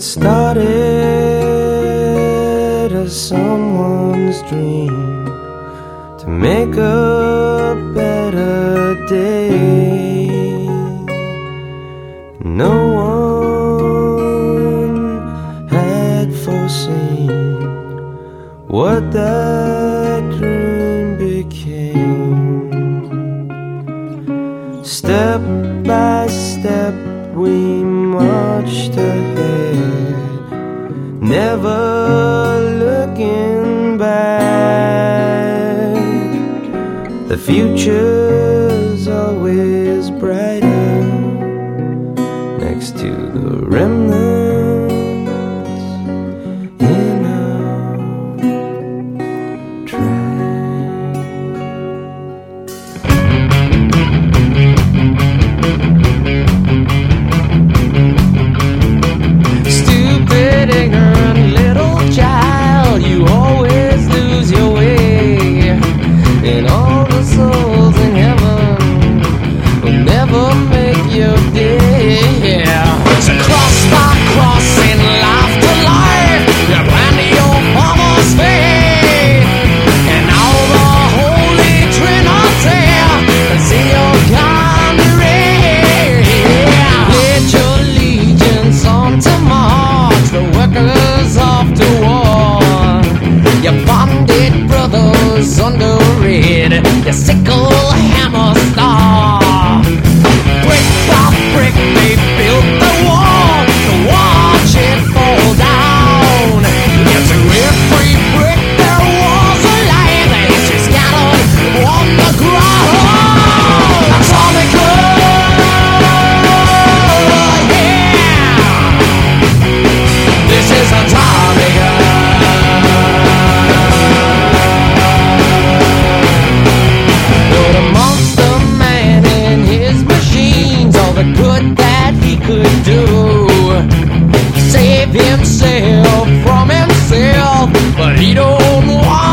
started as someone's dream to make a better day. No one had foreseen what that dream became. Step by step, we marched ahead, never looking back. The future's always brighter next to the remnants your day. So cross by cross and life to life, you plan to your mama's faith. And all the holy trinity see your conjuring. Pledge your allegiance unto March, the workers off to war. Your bonded brothers under red, your sickle himself from himself, but he don't want.